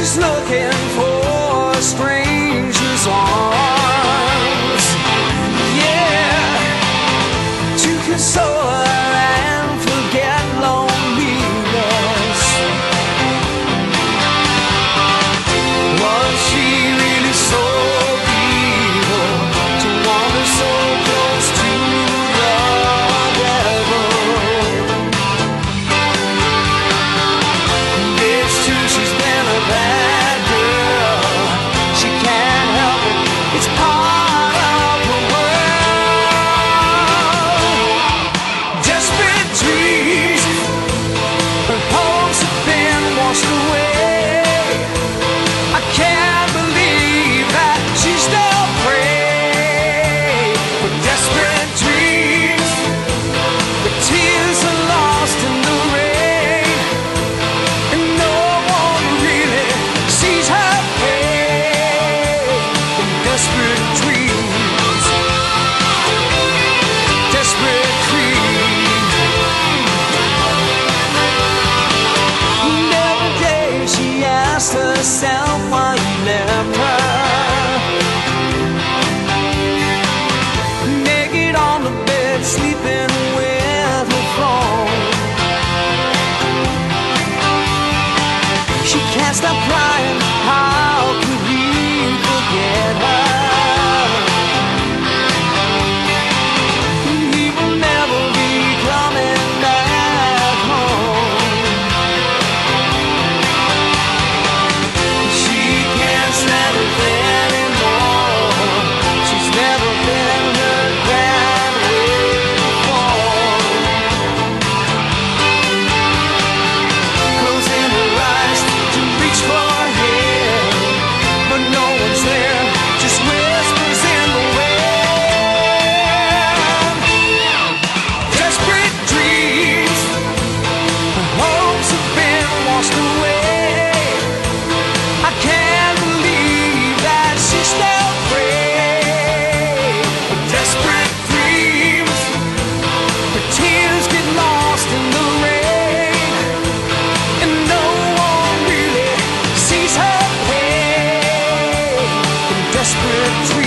Is looking for strangers on. herself. Desperate